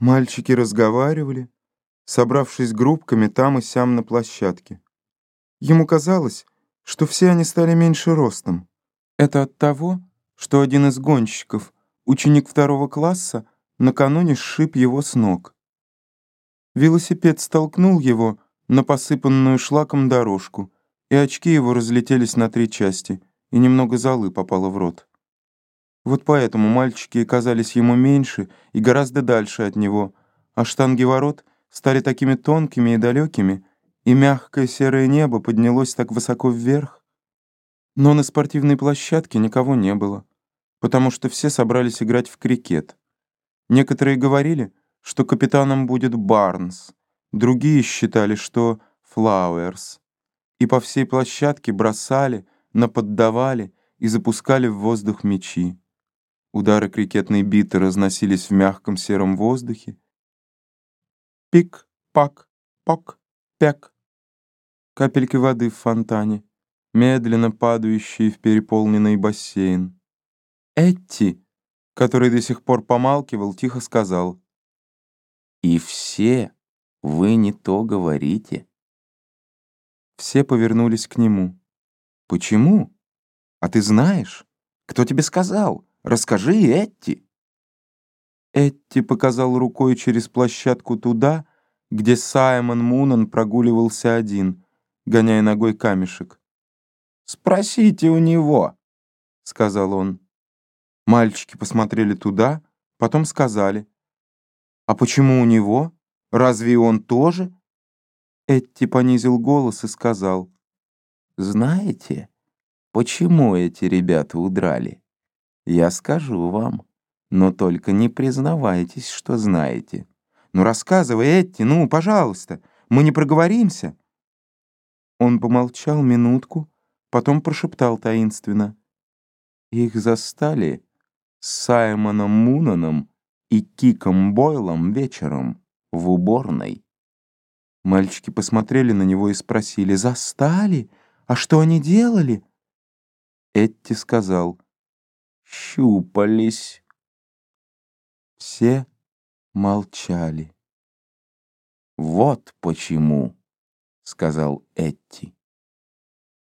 Мальчики разговаривали, собравшись группками там и сям на площадке. Ему казалось, что все они стали меньше ростом. Это от того, что один из гонщиков, ученик второго класса, накануне сшиб его с ног. Велосипед столкнул его на посыпанную шлаком дорожку, и очки его разлетелись на три части, и немного золы попало в рот. Вот поэтому мальчики казались ему меньше и гораздо дальше от него, а штанги ворот стали такими тонкими и далекими, и мягкое серое небо поднялось так высоко вверх. Но на спортивной площадке никого не было, потому что все собрались играть в крикет. Некоторые говорили, что капитаном будет Барнс, другие считали, что Флауэрс. И по всей площадке бросали, наподдавали и запускали в воздух мячи. Удары крикетной биты разносились в мягком сером воздухе. Пик, пак, пок, пек. Капельки воды в фонтане, медленно падающие в переполненный бассейн. Этти, который до сих пор помалкивал, тихо сказал. «И все вы не то говорите». Все повернулись к нему. «Почему? А ты знаешь? Кто тебе сказал?» Расскажи, Этти!» Этти показал рукой через площадку туда, где Саймон Мунан прогуливался один, гоняя ногой камешек. «Спросите у него», — сказал он. Мальчики посмотрели туда, потом сказали. «А почему у него? Разве он тоже?» Этти понизил голос и сказал. «Знаете, почему эти ребята удрали?» Я скажу вам, но только не признавайтесь, что знаете. Ну рассказывай, Этти, ну, пожалуйста, мы не проговоримся. Он помолчал минутку, потом прошептал таинственно. Их застали с Саймоном Мунаном и Киком Бойлом вечером в уборной. Мальчики посмотрели на него и спросили, «Застали? А что они делали?» Этти сказал, щупались. Все молчали. «Вот почему», — сказал Этти.